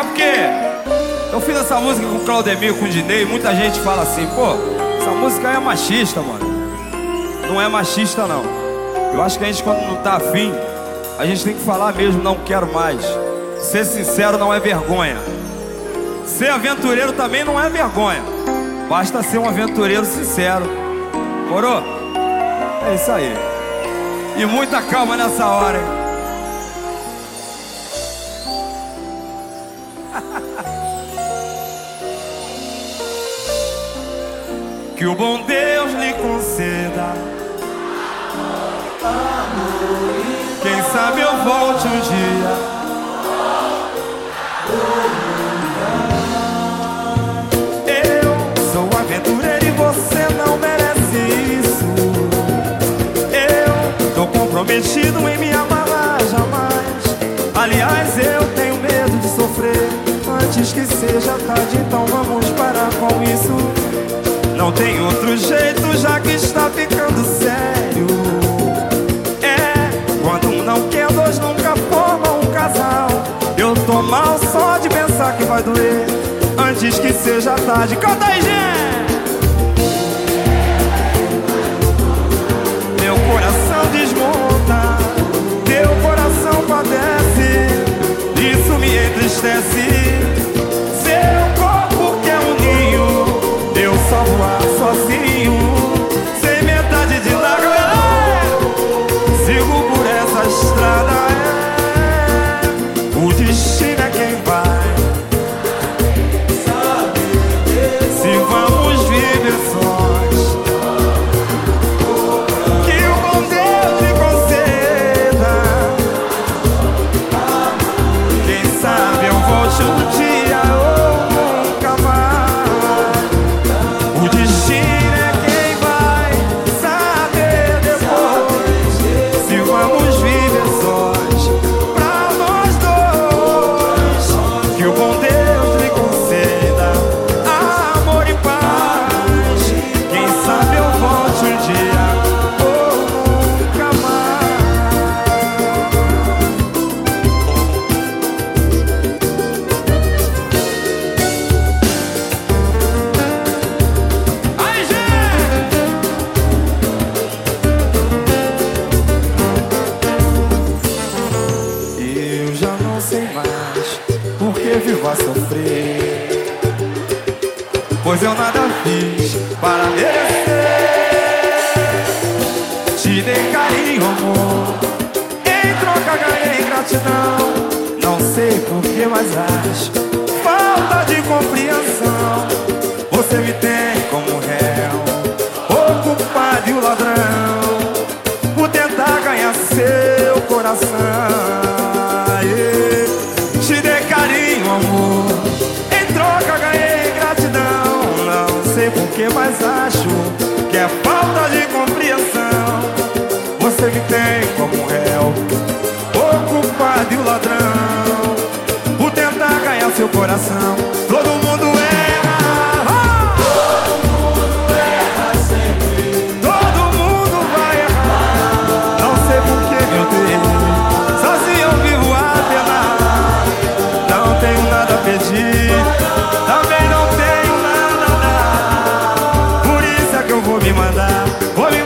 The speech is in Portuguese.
porque eu fiz essa música com o Claudemir, com o Dinei, muita gente fala assim, pô, essa música é machista, mano. Não é machista, não. Eu acho que a gente, quando não tá afim, a gente tem que falar mesmo, não quero mais. Ser sincero não é vergonha. Ser aventureiro também não é vergonha. Basta ser um aventureiro sincero. Morou? É isso aí. E muita calma nessa hora, hein? Que o bom Deus lhe conceda. Quem sabe eu volte Não tem outro jeito, já que está ficando sério. É, quando um não quer, dois nunca formam um casal. Eu tô mal só de pensar que vai doer. Antes que seja tarde, canta aí, gente! Essa estrada, é. o destino é quem vai. Se vamos viver sós, que o bom Deus lhe conceda. Quem sabe eu volte um vivo a sofrer. Pois eu nada fiz para merecer. Te dei carinho, amor. Em troca ganhei gratidão. Não sei por que, mas acho falta de compreensão. Porquê, mas acho que é falta de compreensão. Você me tem como réu, o culpado e o ladrão por tentar ganhar seu coração. Todo mundo vou me mandar, vou me